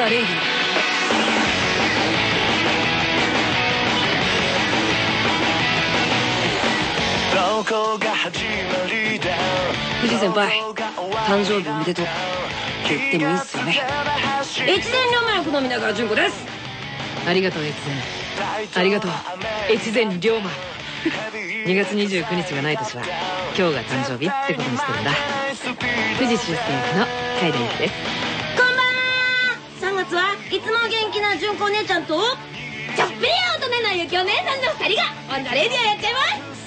ザレイデどこが始まりだ。藤先輩誕生日おめでとう。って言ってもいいっすよね。越前両面好みながら純子です。ありがとう越前。ありがとう。越前龍馬。2月29日がない年は今日が誕生日ってことにしてるんだ。不二周助役の甲斐田ゆきですこんばんは3月はいつもお姉ちゃんとちょっぴり大人なゆきお姉さんの2人がオンザレディオやっちゃいます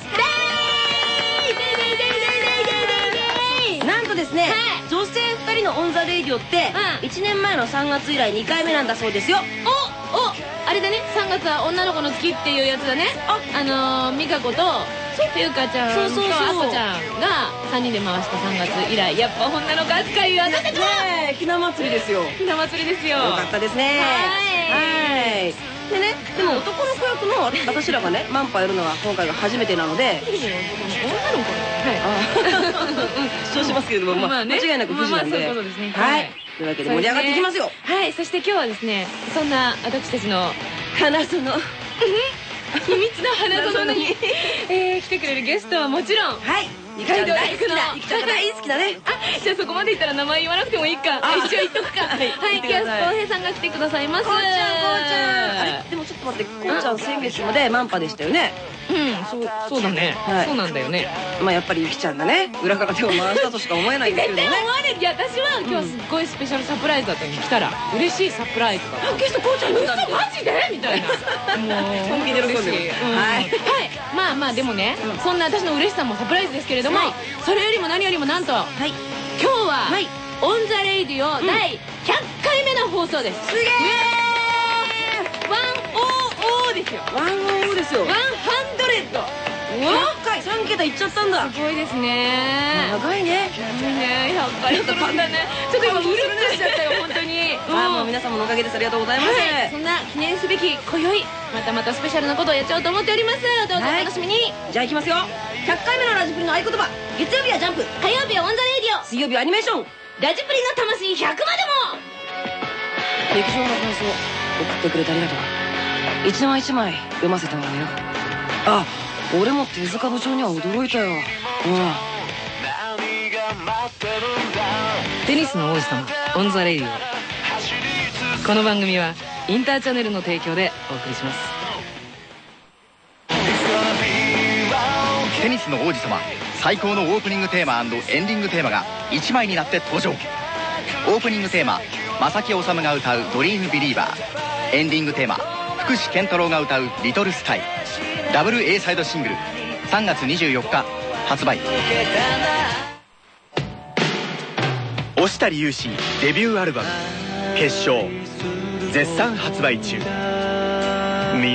なんとですね、女性2人のオンザレイディオって1年前の3月以来2回目なんだそうですよ。おおあれだね。3月は女の子の月っていうやつだね。あのー、美佳子とゆかちゃん。とそうそうそう。あこちゃんが3人で回した3月以来。やっぱ女の子扱いは私たちもねえひな祭りですよ。よひな祭りですよ。かったですね。はい。はい。でねでも男の子役の私らがねマンパやるのは今回が初めてなので。女の子？はい。主張しますけれども、まあ、間違いなく富士なんで、ははい。い。というわけで盛り上がっていきますよ。はい。そして今日はですねそんな私たちの花園秘密の花園 に、えー、来てくれるゲストはもちろん。はいゆきちゃん大好きだ。ゆきちゃ大好きだ。ねあじゃあそこまで言ったら名前言わなくてもいいか。あ。一応言っとくか。はい。はい言ってください。キャス浩平さんが来てくださいます。こうちゃんこうちゃんあれでもちょっと待ってこうちゃん先月までマンパでしたよね。うんそうそうだね、はい。そうなんだよね。まあやっぱりゆきちゃんがね裏から手を回したとしか思えないんですけ絶対どね思われいや私は今日すっごいスペシャルサプライズだったのに来たら嬉しいサプライズだったゲストこうちゃんに嘘マジでみたいなもう本気で喜んでる。はいまあまあでもね、そんな私の嬉しさもサプライズですけれども、はい。それよりも何よりもなんとはい。今日は、はい。オン・ザ・レイディオ第100回目の放送です、すげ one O O ですよ。ー one O ですよ。 one hundred 100回3桁いっちゃったんだ。すごいですね。長いね。すごいね。100回するんだね。ちょっと今うるっとしちゃったよ本当に。あーもううん皆様のおかげです。ありがとうございます。はい、そんな記念すべき今宵またまたスペシャルなことをやっちゃおうと思っております。どうぞお楽しみに、じゃあいきますよ。100回目のラジプリの合言葉月曜日はジャンプ火曜日はオン・ザ・レイディオ。水曜日はアニメーション。ラジプリの魂100までも。劇場の感想送ってくれてありがとう。一枚一枚読ませてもらうよ。あ俺も手塚部長には驚いたよ。うん。テニスの王子様オン・ザ・レイディオこの番組はインターチャネルの提供でお送りします。テニスの王子様最高のオープニングテーマエンディングテーマが1枚になって登場。オープニングテーマ正木治が歌う「ドリームビリーバー」エンディングテーマ福士健太郎が歌う「リトルスカイ」ダブル A サイドシングル。3月24日発売。押谷雄志デビューアルバム「決勝」絶賛発売中。み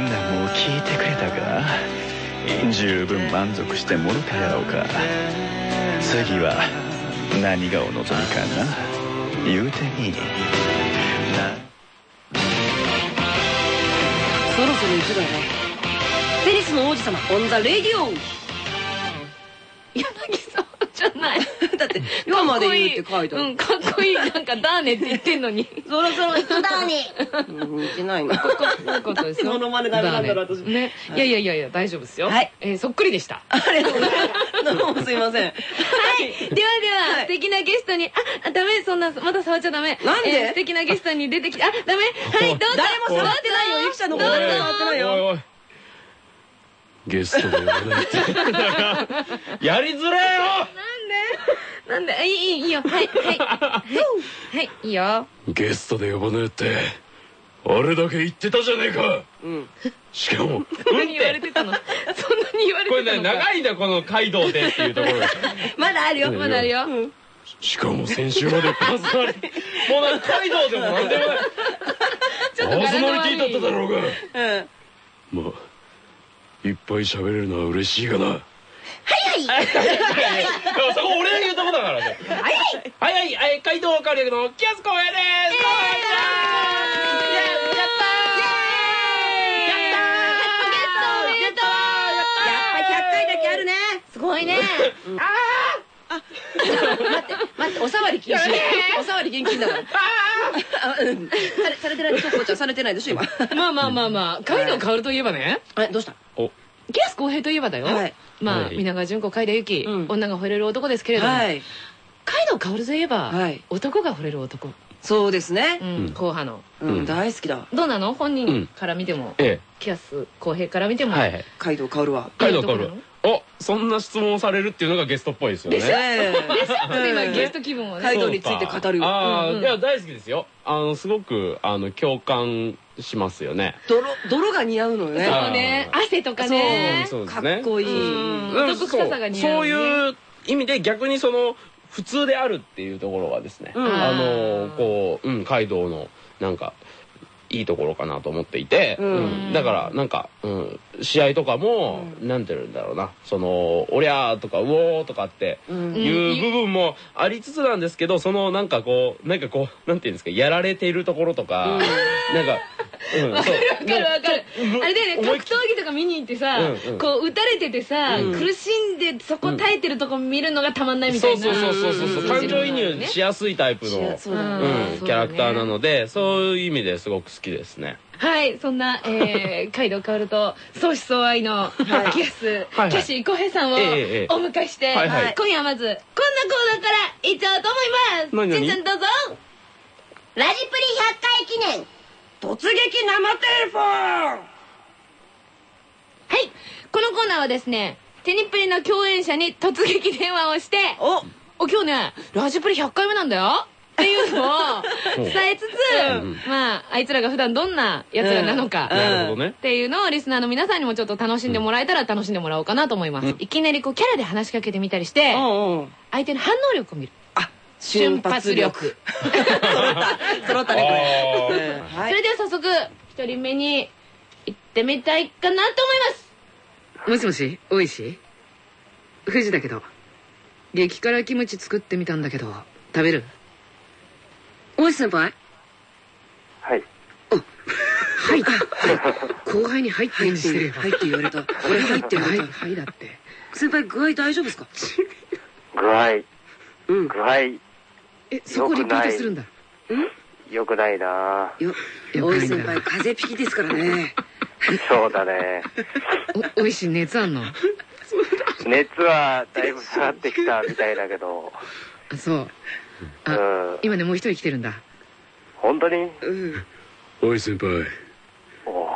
んなもう聞いてくれたか？十分満足してもろたやろうか？次は何がお望みかな？言うてみ。なそろそろ行くだよねテニスの王子様オン・ザ・レディオ柳沢じゃない。だって「今まで言う」って書いてある。うんかっこいい。なんかダーネって言ってんのに。そろそろ。行くだにうん言ってないなそういうことですよ。モノマネダメなんだろう私ね。い。やいやいやいや大丈夫ですよ。はい。えーそっくりでした。ありがとうございますどうもすいません。はい。ではでは、はい。素敵なゲストに、あ、ダメ、そんな、まだ触っちゃダメ。なんで？えー素敵なゲストに出てきて、あ、ダメ。はい、どうぞ。誰も触ってないよ。ゆきちゃんのこと誰も触ってないよ。おいゲストで呼ばれて やりづらいよなんで、いい、いい、いいよ。はい、はい。はい、はい、いいよ。ゲストで呼ばねえってあれだけ言ってたじゃねえかうんしかもそんなに言われてたの？そんなに言われこれね、てたのか。長いんだよ、この街道でっていうところが。まだあるよまだあるよ。しかも先週までパーソナリティもうなんか街道でもなんでもない。ちょっパーソリティだっただろうがうんまあいっぱい喋れるのは嬉しいがな。そこ俺が言うとこだからね。はいはい。はい、街道カリアのキャスコウエです。やっぱ100回だけあ。待って待っておさわり禁止。おさわり厳禁だから あうん。されされてないでしょこうちゃんされてないでしょ今。まあまあまあまあ。カイドウ薫といえばね。えどうした？お。キアス公平といえばだよ、はい。まあ、はい。皆川淳子海田由紀、うん。女が惚れる男ですけれども、はい。カイドウ薫といえば、はい。男が惚れる男、そうですね。うん。うん。硬派の。うんうん。大好きだ。どうなの？本人から見ても、えキアス公平から見ても、えはいはい。カイドウ薫は。カイドウカル。いい男なの？おそんな質問をされるっていうのがゲストっぽいですよね。でしょ？で今ゲスト気分をね。カイドウについて語るああ、いや大好きですよ。あのすごくあの共感しますよね。泥泥が似合うのよね。そうね。汗とかそうねかそうですね。っこいい。男臭さが似合うね。そういう意味で逆にその普通であるっていうところがですね、うん。あのこう、うん、カイドウのなんかいいところかなと思っていて、うん。うんだからなんか、うん、試合とかも、なんて言うんだろうな。その「おりゃー」とか「うおー」とかってうん。いう部分もありつつなんですけどそのなんかこうなんかこうなんていうんですかやられているところとか、なんか、うん、わかわかる。わかるあれだよね格闘技とか見に行ってさ、うんうん。こう打たれててさ、うん。苦しんでそこ耐えてるとこ見るのがたまんないみたいなそうそうそうそうそう。うん。感情移入しやすいタイプの、キャラクターなのでそういう意味ですごく好きですね。はいそんな、えー、カイドウ薫と相思相愛のキャス、はいキャシー小平さんをお迎えして、今夜はまずこんなコーナーからいっちゃおうと思います。何？何？じんちゃんどうぞ。ラジプリ100回記念突撃生テレフォン。はい。このコーナーはですねテニプリの共演者に突撃電話をしてお。お今日ねラジプリ100回目なんだよ。っていうのを 伝えつつ、うんまああいつらが普段どんな奴らなのか、っ。ていうのをリスナーの皆さんにもちょっと楽しんでもらえたら楽しんでもらおうかなと思います、いきなりこうキャラで話しかけてみたりして、相手の反応力を見る。あ瞬発力。揃った揃ったねこれそれでは早速一人目に行ってみたいかなと思います。もしもし、おいし藤だけど、激辛キムチ作ってみたんだけど、食べる？大石先輩？はい。はい。後輩に入って入ってんしてるよ。入って言われた。俺入ってはい、るはい。だって。先輩具合大丈夫ですか？具合、うん。具合、え、そこリピートするんだ。良くない。なよよ大石先輩風邪ひきですからね。そうだね。お、おいしい熱あんの？熱はだいぶ下がってきたみたいだけど、あ、そう。うあ、ん。今ね、もう一人来てるんだ。本当に？うん。おい先輩。おー。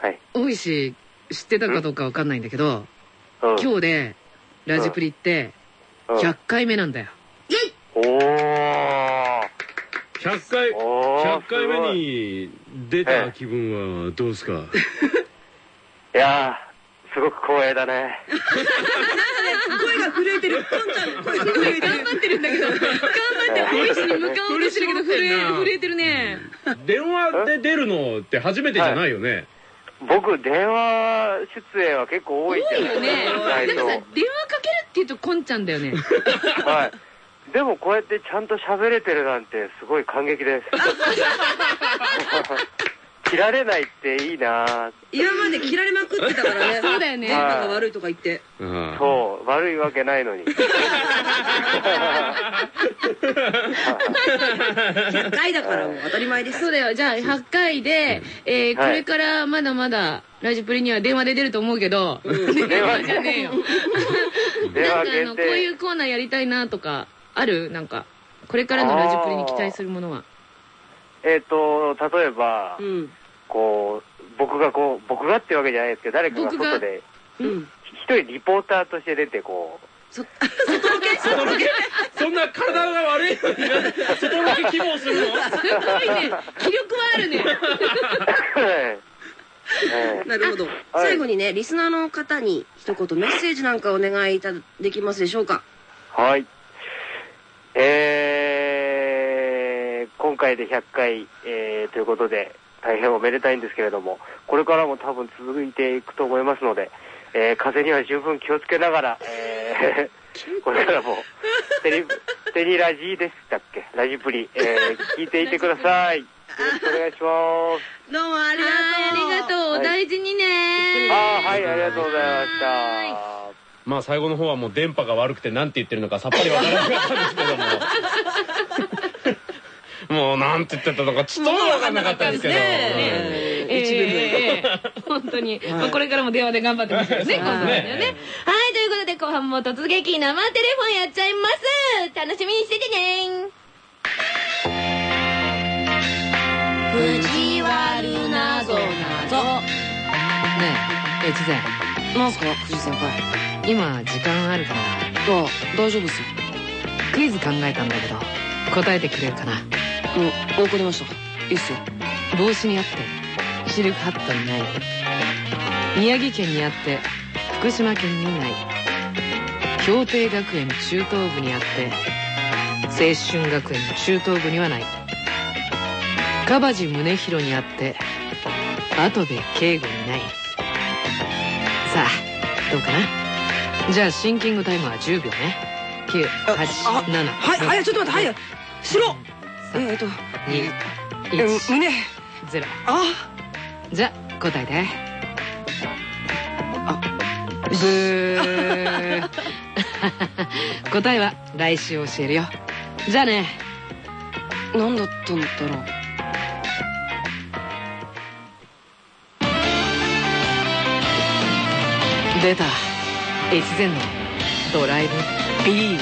はい。おいし、知ってたかどうかわかんないんだけど、うん。今日で、ラジプリって、うん。100回目なんだよ。おー。100回おー100回目に出た気分はどうですか？いやー、すごく光栄だね。声が震えてる。ポンちゃんの声が頑張ってるんだけど。頑張って大石に向かおうとしてるけど震え震えてるね電話で出るのって初めてじゃないよね、僕、電話出演は結構多いんじゃないよねないとでもさ電話かけるって言うとこんちゃんだよねはい。でもこうやってちゃんと喋れてるなんてすごい感激です。切られないっていいな。今まで切られまくってたからね。そうだよね。電波が悪いとか言って。うん。そう、悪いわけないのに。100回だからもう当たり前です。そうだよ。じゃあ100回で、えーはい。これからまだまだラジプリには電話で出ると思うけど、電話じゃねえよ。電話。なんかあの限こうい定。うコーナーやりたいなとかある？なんかこれからのラジプリに期待するものはえっと、例えばう、ん。こう、僕がこう、僕がってわけじゃないですけど、誰かが外で、うん。一人リポーターとして出て、こう、そ 外ロケ？外ロケ？そんな体が悪いのに外向け希望するの？すごいね。気力はあるね。ええなるほど。はい。最後にねリスナーの方に一言メッセージなんかお願いいたできますでしょうか？はい。えー、今回で100回、えー、ということで、大変おめでたいんですけれども、これからも多分続いていくと思いますので、えー、風には十分気をつけながら、えー、これからも、テニ、テニラジーでしたっけ？ラジプリ、えー、聞いていてください。くお願いします。どうもありがとう。ありがとう。お大事にね。あーはい、ありがとうございました。まあ最後の方はもう電波が悪くて何て言ってるのかさっぱりわからなかったんですけども。もうなんて言ってたのかちょっともわかんなかったんですけど。ええ本当に、まあこれからも電話で頑張ってますよね、今度はね。はい、ということで後半も突撃生テレフォンやっちゃいます。楽しみにしててね。藤原なぞなぞ。ねえ越前。なんすか藤先輩今時間あるかなあ大丈夫っすよ。クイズ考えたんだけど答えてくれるかなもうわかりましたいいっすよ帽子にあってシルクハットにない宮城県にあって福島県にない協定学園中等部にあって青春学園中等部にはない樺地宗弘にあって跡部敬吾にないさあどうかなじゃあシンキングタイムは10秒ね987はいはいちょっと待ってはい白えっと2え1胸。0あ。じゃあ答えて。あ。ブー。答えは来週教えるよ。じゃあね。なんだったんだろう。出た。越前のドライブB。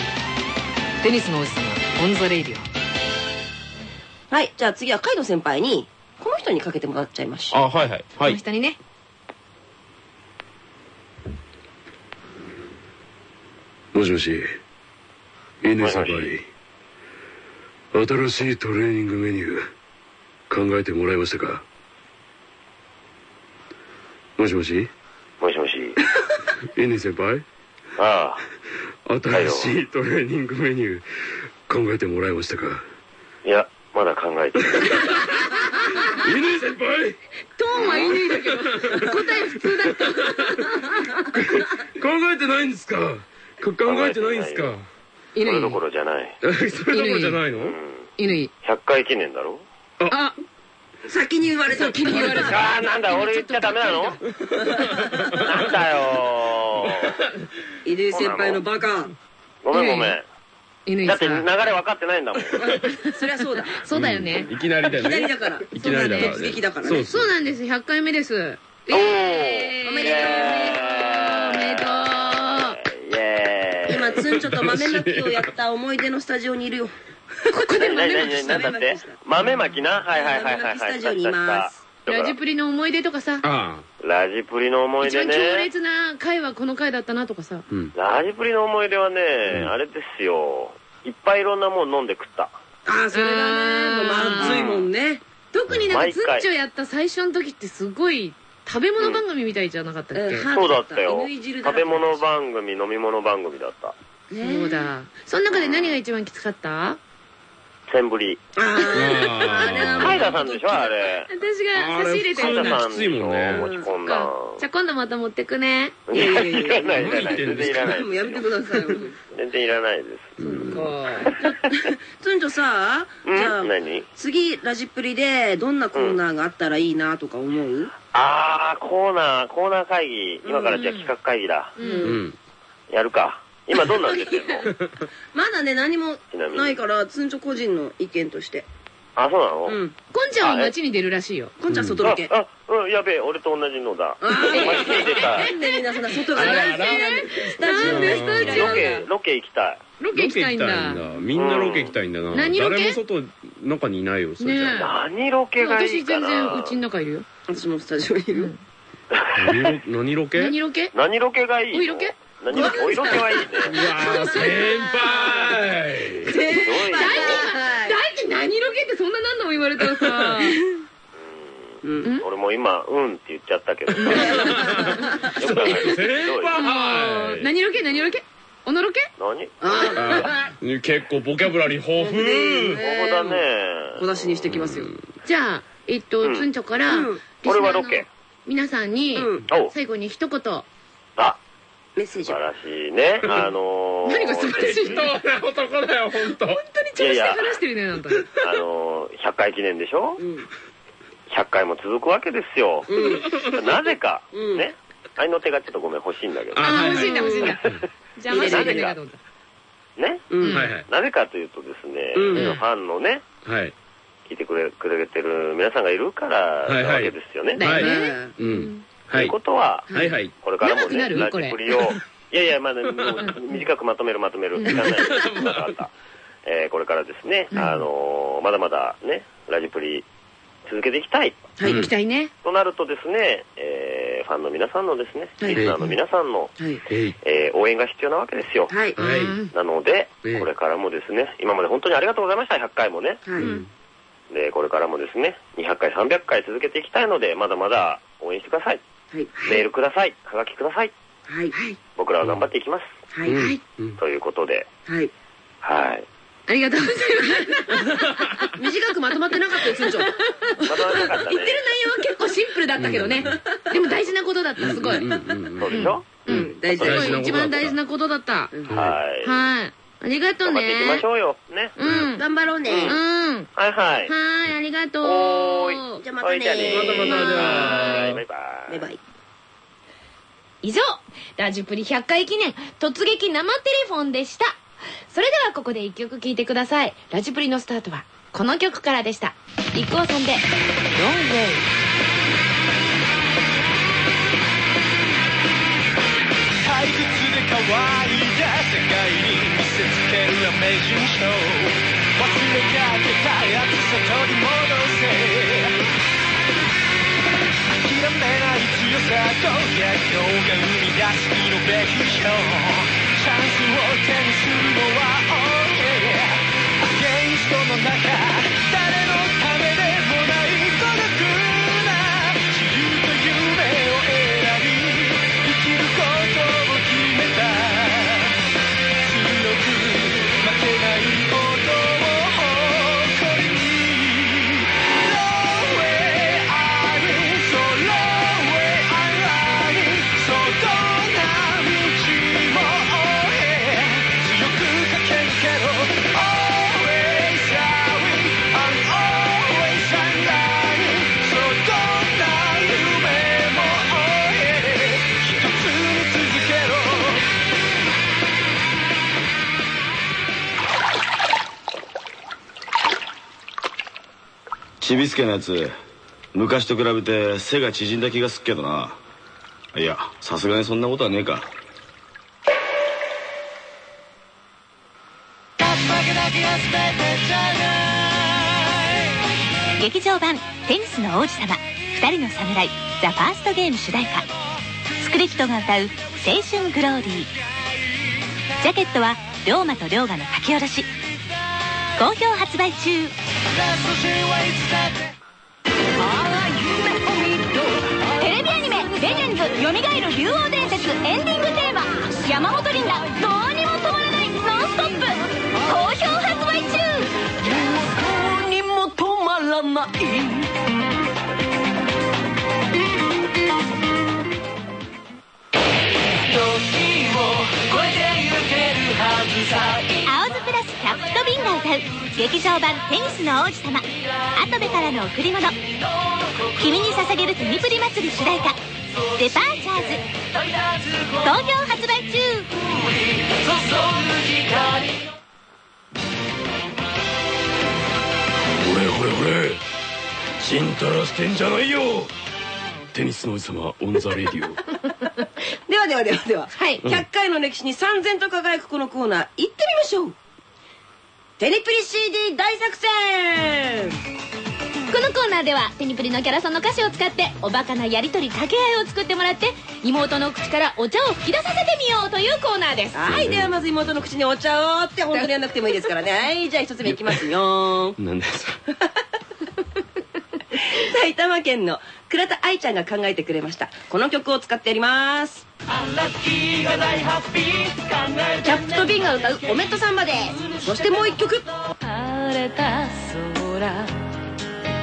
テニスの王子様。オンザレイディオはい、じゃあ次は甲斐田先輩に、この人にかけてもらっちゃいましょう。あはいはいこはい。の人にね。もしもし、乾先輩。新しいトレーニングメニュー、考えてもらえましたか？もしもし、もしもし。乾先輩？あ新しいトレーニングメニュー、考えてもらえましたか？あ、いや、まだ考えてない。乾先輩トーンはいいだけど、答え普通だった。考えてないんですか？か考えてないんですか？それどころじゃない。それどころじゃないの？乾100回記念だろ？あ先に言われた。先に言われた。ああ、なんだ、俺言っちゃダメなの？なんだよ乾先輩のバカ。ごめんごめん。乾だって流れ分かってないんだもん。そりゃそうだ。そうだよね。いきなりだよね。左だから。いきなりだから突ね。撃だからね。そうなんです。100回目です。おーおめでとう。おめでとう。イエーイ。今、ツンチョと豆まきをやった思い出のスタジオにいるよ。ここで豆まきした。なんだって？豆まきな？はいはいはいはいはい。豆まきスタジオにいますラジプリの思い出とかさ、あラジプリの思い出一番強ね。烈な回はこの回だったなとかさ。あ。うん。ラジプリの思い出はね、あれですよ。いっぱいいろんなもん飲んで食った。ああ、それだね。まずいもんね。特になんかツ毎回ンチョやった最初の時ってすごい食べ物番組みたいじゃなかったっけ、うんそうだったよ。食べ物番組、飲み物番組だった。そうだ。その中で何が一番きつかった？センブリ。ああ、カイダさんでしょあれ。私が差し入れてるから。きついもんね持ち込んだ。じゃあ今度また持ってくね。いやいらないいらない。全然いらない。もうやめてくださいよ。全然いらないです。ツ ンチョさ、うん？じゃあ、何？次、ラジプリでどんなコーナーがあったらいいなとか思う？あー、コーナー、コーナー会議。今からじゃあ企画会議だ。う。うんん。やるか。今どんなん出てんの？まだね、何もちないから、ツンチョ個人の意見として。あ、そうなの？うん。こんちゃんは街に出るらしいよ。こんちゃん外ロケ。あ、あ、うん、やべえ、俺と同じのだ。あ街に出たい。なんでみんなそんな外が大好きなんでスタジオなんでスタジオロケ、ロケ行きたい。ロケ行きたいんだ。みんなロケ行きたいんだな。何ロケ？誰も外、中にいないよ、それじゃね何ロケがい私いかな？全然うちの中いるよ。私もスタジオにいる。何ロケ？何ロケ？何ロケがいいの？お色気何ロケお色気はいいね。うわー先輩。ひどいね。大地何ロケってそんな何度も言われたらさ。うん。俺も今、うんって言っちゃったけどさ。よく考えてひ先輩。何ロケ何ロケ？おのロケ？何？結構ボキャブラリー豊富。ここだね。出しにしてきますよ。じゃあ、えっと、うん。つんちょから、うん。リスナーの俺はロケ皆さんに、うん。お最後に一言、あ、メッセージを。素晴らしいね。あのー、何が素晴らしい人な男だよ本当。本当に調子で話してるねなんたあのー、100回記念でしょ？うん。100回も続くわけですよ。なぜか、うん。ね。あいの手がちょっとごめん欲しいんだけど。あはいはい欲しいんだ欲しいんだ。邪魔してくれねえかと思ったね。うん。はいはい。なぜかというとですね、うん。ファンのね、はい。聞いてくれくれてる皆さんがいるからはいはいなわけですよね。だよね。ねうんとはいいうことは、はいはいこれからもね、ラるこれジプリを、いやいや、まだ、もう短くまとめるまとめる。時間ないです。わかった。えーこれからですね、あのーまだまだね、ラジプリ続けていきたい。はい。行きたいねとなるとですね、えーファンの皆さんのですね、はいリスナーの皆さんの、はい。え応援が必要なわけですよ。はい。なので、ええこれからもですね、今まで本当にありがとうございました、100回もね。はい。で、これからもですね、200回、300回続けていきたいので、まだまだ応援してください。はい。メールください。はがきください。はい。僕らは頑張っていきます。はい。はい。ということで、はい。はい。ありがとうございます 短くまとまってなかったよ、村長。言ってるまとまらなかったね。言ってる内容は結構シンプルだったけどねでも大事なことだったすごいそうでしょ？うん、大事す大事。ごい一番大事なことだったうんはい。はいありがとう頑張っていきまねしょうよ。ね。うん頑張ろうね。うんはいはい。はいありがとうおーい。じゃあまたねまたまたバイバイ。バイバイ。以上ラジプリ100回記念突撃生テレフォンでしたそれではここで一曲聴いてくださいラジプリのスタートはこの曲からでしたリクオさんで「ロンウェイ」退屈で乾いた世界にせつけるアメージングショー忘れかけた暑さ取り戻せ諦めない強さと逆境が生み出すイノベーションチャンスを手にするのは OK アゲインストの中ちびすけのやつ。昔と比べて背が縮んだ気がすっけどな。いやさすがにそんなことはねえか。劇場版「テニスの王子様。二人の侍ザ・ファーストゲーム」主題歌。スクリプトが歌う「青春グローディー」ジャケットは龍馬と龍河の書き下ろし。好評発売中。よみがえる竜王伝説」エンディングテーマ。山本リンダどうにも止まらないノンストップ。好評発売中。どうにも止まらない青ズプラスキャップと瓶が歌う劇場版「テニスの王子様。跡部からの贈り物」君に捧げるテニプリ祭り主題歌「 Departures」好評発売中。ほれほれほれ。ちんたらしてんじゃないよテニスの王子様オンザレディオ。ではではではでは、はい。100回の歴史に燦然と輝くこのコーナー行ってみましょう。テニプリ CD 大作戦。このコーナーではテニプリのキャラソンの歌詞を使っておバカなやりとり掛け合いを作ってもらって妹の口からお茶を吹き出させてみようというコーナーです。はいではまず妹の口にお茶をって本当にやんなくてもいいですからね。はいじゃあ一つ目いきますよ。なんですか埼玉県の倉田愛ちゃんが考えてくれました。この曲を使ってやります。キャップと瓶が歌う「おめっとサンバ」で。すそしてもう一曲。晴れた空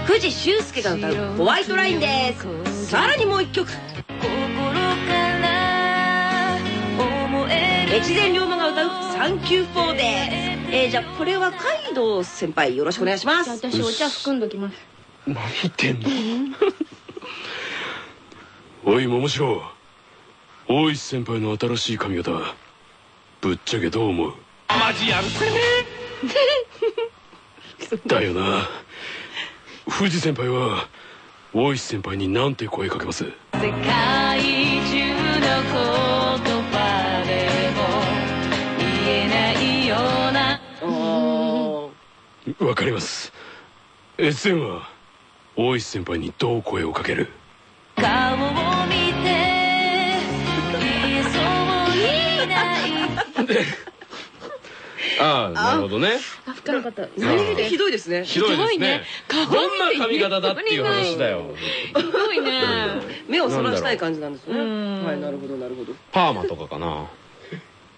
不二周助が歌う「ホワイトライン」です。さらにもう一曲。心から思越前リョーマが歌う「 Thank You For」です。えー、じゃあこれは甲斐田先輩よろしくお願いします。私お茶含んどきます。何言ってんの？おい桃城。大石先輩の新しい髪型。ぶっちゃけどう思う？マジやるせねだよな藤先輩は大石先輩に何て声かけます？世界中の言葉でも言えないような。わかります。越前は大石先輩にどう声をかける？顔を見て言えそうにない ああなるほどね。吹かなかった。何気ひどいですね。ひどいですね。ひどいね。どんな髪型だっていう話だよ。ひどいね。目をそらしたい感じなんですね。うん。はいなるほどなるほど。パーマとかかな。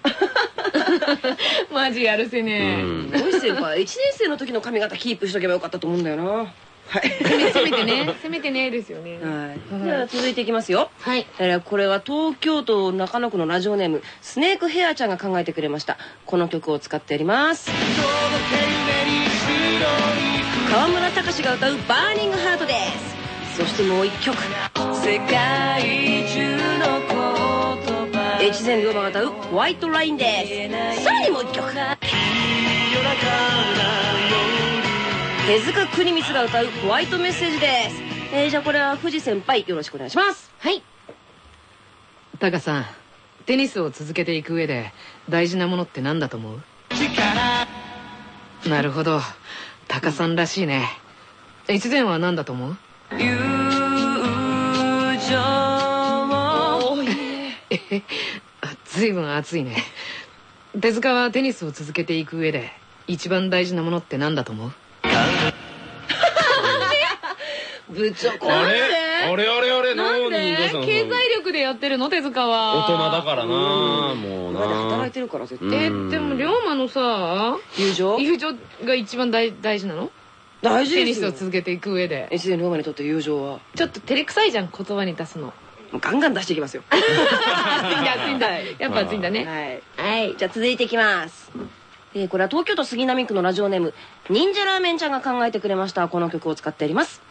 マジやるせねうん。大石先輩1年生の時の髪型キープしとけばよかったと思うんだよなはい。せめてねせめてねですよね。はい、では続いていきますよ。はい。えーこれは東京都中野区のラジオネームスネークヘアちゃんが考えてくれました。この曲を使ってやります。川村隆が歌う「バーニングハート」です。そしてもう一曲。世界中の越前龍馬が歌う「ホワイトライン」です。さらにもう一曲手塚国光が歌う「ホワイトメッセージ」です。えー、じゃあこれは藤先輩よろしくお願いします。はい。タカさんテニスを続けていく上で大事なものって何だと思う？なるほど。タカさんらしいね。越前は何だと思う？友情 えずいぶん熱いね。手塚はテニスを続けていく上で一番大事なものって何だと思う？部 長あれあれあれあれ何にどうしたの経済力でやってるの手塚は大人だからなもうまだ働いてるから絶え対でも龍馬のさ友情友情が一番大事なの大事テニスを続けていく上で越前龍馬にとって友情はちょっと照れくさいじゃん言葉に出すのもうガンガン出していきますよ熱いんだ熱いんだやっぱ熱いんだねはい、はい、じゃあ続いていきますえー、これは東京都杉並区のラジオネーム忍者ラーメンちゃんが考えてくれました。この曲を使ってやります。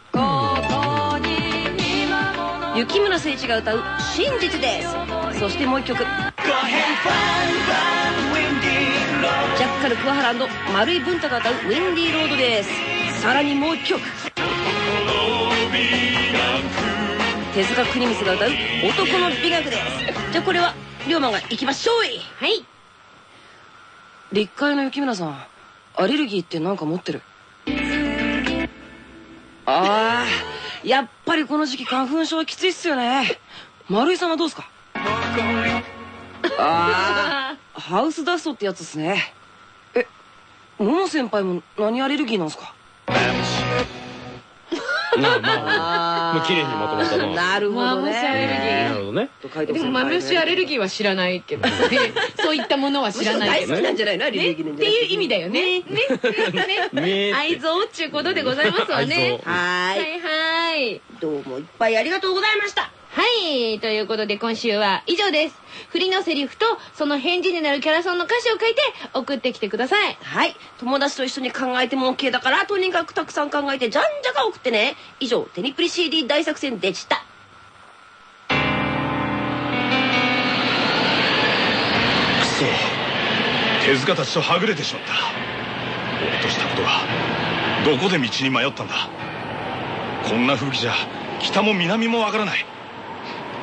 雪村誠一が歌う「真実」です。そしてもう一曲。ジャッカル桑原丸井文太が歌う「ウィンディーロード」です。さらにもう一曲。手塚国光が歌う「男の美学」です。じゃあこれは龍馬が行きましょう。はい立海の雪村さんアレルギーって何か持ってる？あーやっぱりこの時期花粉症きついっすよね。丸井さんはどうっすか？あー。ハウスダストってやつっすね。え桃先輩も何アレルギーなんすか？まあまあ。もう綺麗にまとまったな。なるほどマムシアレルギねなるほどね。と書いてでもマムシアレルギーは知らないけどね。そういったものは知らないけど大好きなんじゃないの？アレねっルギーなんじて。いいう意味だよね。ね。ね。ね。愛憎っちゅうことでございますわね。はいはい。どうもいっぱいありがとうございましたはい。ということで今週は以上です。振りのセリフとその返事になるキャラソンの歌詞を書いて送ってきてください。はい友達と一緒に考えても OK だからとにかくたくさん考えてじゃんじゃか送ってね以上テニプリ CD 大作戦でしたくそ手塚たちとはぐれてしまった俺としたことがどこで道に迷ったんだこんな吹雪じゃ北も南もわからない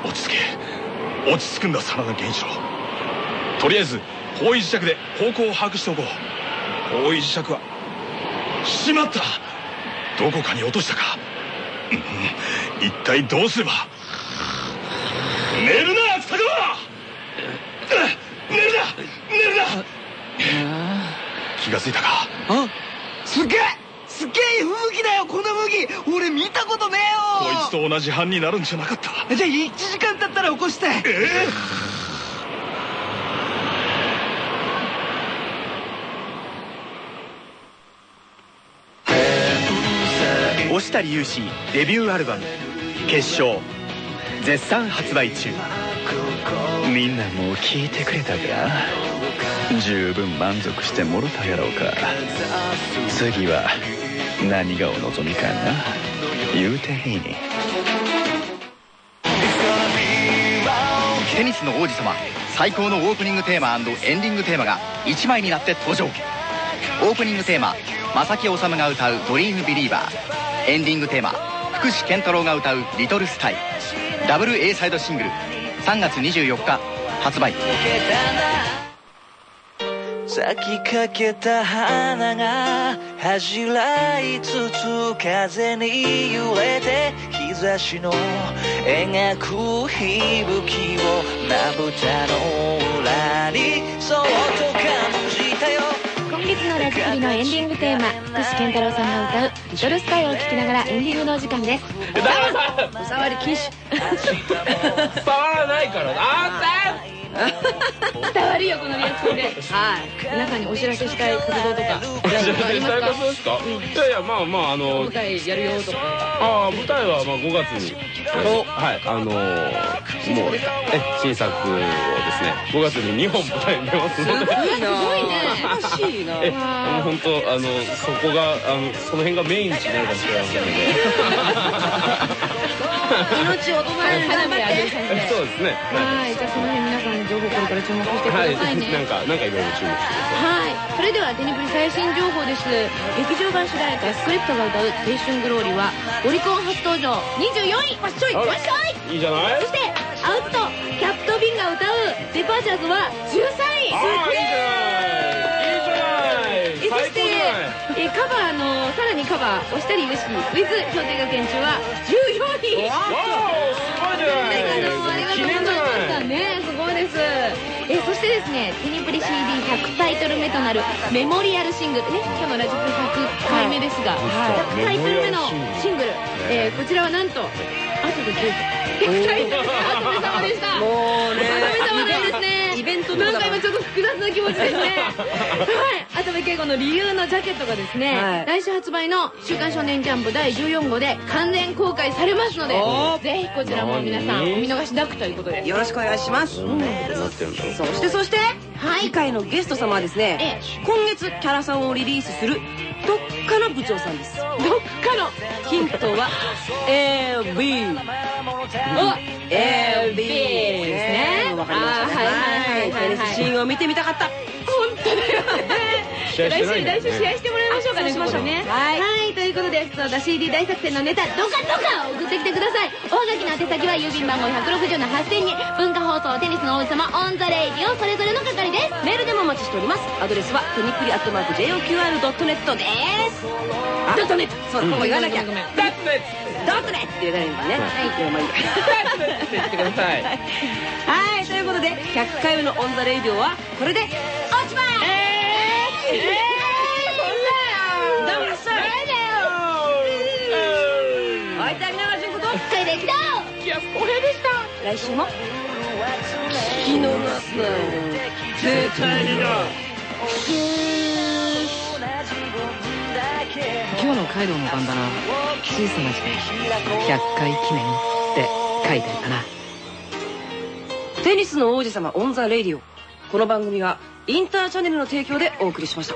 落ち着け。落ち着くんだ真田源一郎とりあえず方位磁石で方向を把握しておこう。方位磁石はしまった。どこかに落としたか、うん、一体どうすれば。寝るな二川寝るな寝るな。気がついたか。あすっげえすっげえ吹雪だよこんな吹雪俺見たことねえよ。こいつと同じ班になるんじゃなかった。じゃあ1時間経ったら起こして。え押谷勇志デビューアルバム「結晶」絶賛発売中。みんなもう聞いてくれたか？十分満足してもろたやろうか。次は何がお望みかな？言うてみいテニスの王子様最高のオープニングテーマエンディングテーマが1枚になって登場。オープニングテーマ正木治が歌う「ドリームビリーバー」エンディングテーマ福士健太郎が歌う「リトルスタイ」ダブル A サイドシングル3月24日発売。咲きかけた花が恥じらいつつ風に揺れて日差しの描く息吹をまぶたの裏にそっと感じたよ。今月のラジキリのエンディングテーマ福士健太郎さんが歌う「リトルスカイ」を聴きながらエンディングのお時間です。お触り禁止。触らないから。あ 伝わるよこのリアクションで。はい。皆さんにお知らせしたい活動とか。ーじゃあありますかそうですか？いやいやまあまああの舞台やるよとか。ああ舞台はまあ5月に。はい。あのーもうえ新作をですね5月に2本舞台に出ますので。すごいな素晴らしいな。えあの本当あのそこがあのその辺がメインになるかもしれませんので 命を唱える花火あげる感じでそうですね。はい。じゃあその辺皆さん情報これから注目してくだはいさい。ねなんかなんかいろいろ注目してはい。それではテニプリ最新情報です。劇場版主題歌スクリプトが歌う「青春グローリー」はオリコン初登場。24位。わっしょい。わっしょい。いいじゃない？そしてアウト。キャプトビンが歌う「デパーチャーズ」は13位。ああいいじゃない。いいじゃない。そしてバーのさらにカバー押したりウシウィズ氷点学園中は14位わおすごいじゃないありがとうございましたね。すごいです。えそしてですねテニプリ CD100 タイトル目となるメモリアルシングルね。今日のラジオ100回目ですが、100タイトル目のシングル、えーこちらはなんと後でどうぞ100タイトル目あとでしたもうねイベントなんか今ちょっと複雑な気持ちですね。はい。跡部敬吾の理由のジャケットがですね、はい。来週発売の「週刊少年ジャンプ」第14号で完全公開されますのでおぜひこちらも皆さんお見逃しなくということでよろしくお願いします。そしてそして次回のゲスト様はですね今月キャラさんをリリースするどっかの部長さんです？どっかのヒントは AB お AB ですね。わかりました。はいはいはいシーンを見てみたかった。本当だよね。試合してない来週来週試合してもらいましょうかね。あそうしましょうね。はいはいというでそうだ CD 大作戦のネタどかどか送ってきてください。おはがきの宛先は郵便番号160の8000に文化放送テニスの王子様オンザレイディオそれぞれの係ですメールでもお待ちしておりますアドレスはテニプリアットマーク JOQR.net ですあドットネットそうだここ言わなきゃごめんごめんだってドットネットって言わないんだねはいいやまあいいやって言ってくださいはいということで100回目のオンザレイディオはこれでおしまいえー、えー、は皆川淳子とそれできた俺でした来週も。聞き逃すなよ。絶対にな今日のカイドウのバンダナ小さな字で100回記念って書いてあったな。テニスの王子様オンザレイディオこの番組はインターチャネルの提供でお送りしました。